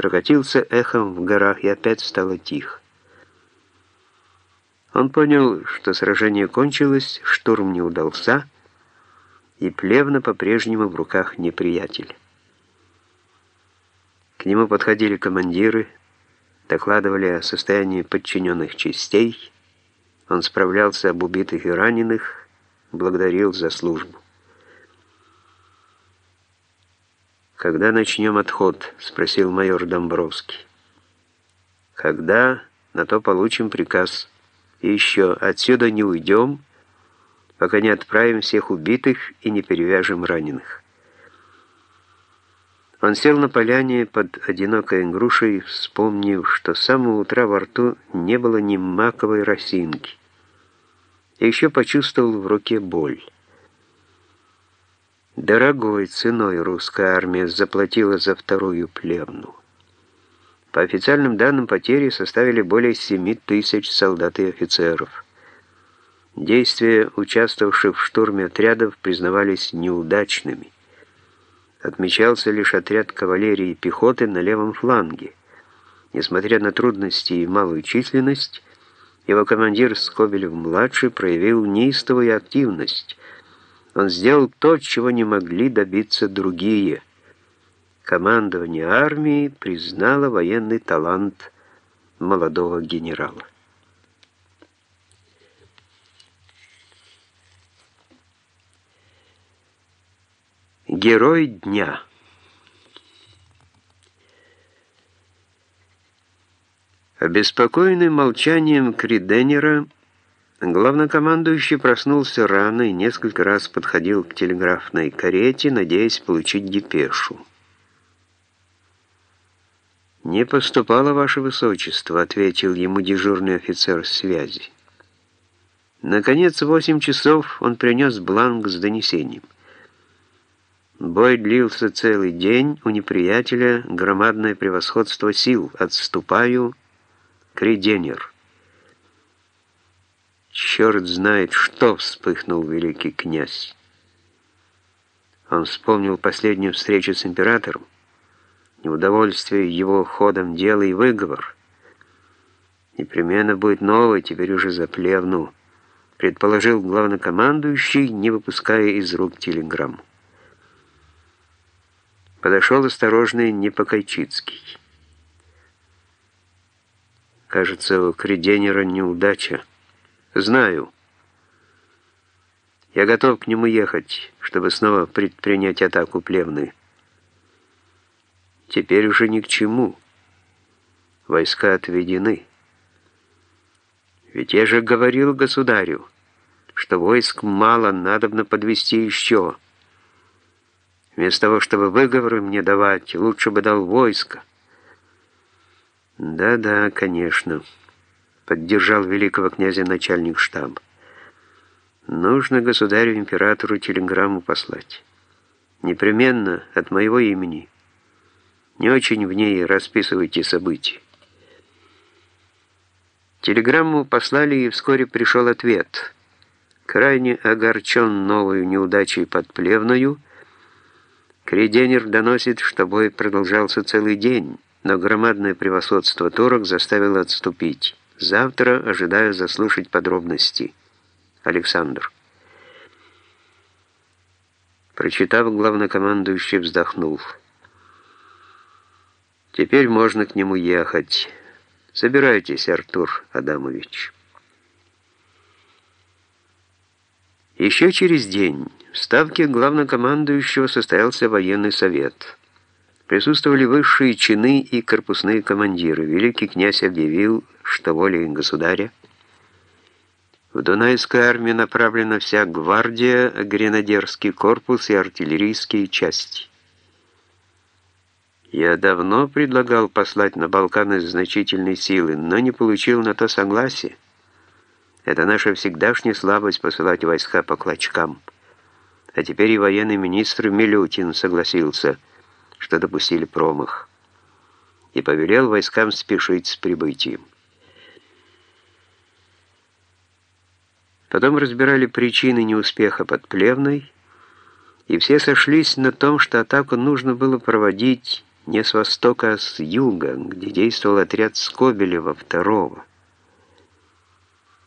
прокатился эхом в горах и опять стало тихо. Он понял, что сражение кончилось, штурм не удался, и Плевна по-прежнему в руках неприятеля. К нему подходили командиры, докладывали о состоянии подчиненных частей, он справлялся об убитых и раненых, благодарил за службу. «Когда начнем отход?» — спросил майор Домбровский. «Когда? На то получим приказ. И еще, отсюда не уйдем, пока не отправим всех убитых и не перевяжем раненых». Он сел на поляне под одинокой грушей, вспомнив, что с самого утра во рту не было ни маковой росинки. И еще почувствовал в руке боль. Дорогой ценой русская армия заплатила за вторую плевну. По официальным данным, потери составили более 7 тысяч солдат и офицеров. Действия участвовавших в штурме отрядов признавались неудачными. Отмечался лишь отряд кавалерии и пехоты на левом фланге. Несмотря на трудности и малую численность, его командир Скобелев-младший проявил неистовую активность, он сделал то, чего не могли добиться другие. Командование армии признало военный талант молодого генерала. Герой дня Обеспокоенный молчанием Криденера, Главнокомандующий проснулся рано и несколько раз подходил к телеграфной карете, надеясь получить депешу. «Не поступало, Ваше Высочество», — ответил ему дежурный офицер связи. Наконец, в восемь часов он принес бланк с донесением. Бой длился целый день, у неприятеля громадное превосходство сил. Отступаю, Криденер. Черт знает, что вспыхнул великий князь. Он вспомнил последнюю встречу с императором, неудовольствие его ходом дела и выговор. Непременно будет новый, теперь уже за плевну, предположил главнокомандующий, не выпуская из рук телеграмму. Подошел осторожный Непокайчицкий. Кажется, у Креденера неудача. Знаю. Я готов к нему ехать, чтобы снова предпринять атаку плевны. Теперь уже ни к чему. Войска отведены. Ведь я же говорил государю, что войск мало, надобно подвести еще. Вместо того, чтобы выговоры мне давать, лучше бы дал войско. Да-да, конечно поддержал великого князя начальник штаба. Нужно государю-императору телеграмму послать. Непременно от моего имени. Не очень в ней расписывайте события. Телеграмму послали, и вскоре пришел ответ. Крайне огорчен новой неудачей под Плевною, Креденер доносит, что бой продолжался целый день, но громадное превосходство турок заставило отступить. Завтра ожидаю заслушать подробности. Александр. Прочитав, главнокомандующий вздохнул. Теперь можно к нему ехать. Собирайтесь, Артур Адамович. Еще через день в ставке главнокомандующего состоялся военный совет. Присутствовали высшие чины и корпусные командиры. Великий князь объявил, что волей государя в Дунайскую армию направлена вся гвардия, гренадерский корпус и артиллерийские части. Я давно предлагал послать на Балканы значительные силы, но не получил на то согласия. Это наша всегдашняя слабость посылать войска по клочкам. А теперь и военный министр Милютин согласился – что допустили промах, и повелел войскам спешить с прибытием. Потом разбирали причины неуспеха под Плевной, и все сошлись на том, что атаку нужно было проводить не с востока, а с юга, где действовал отряд Скобелева второго.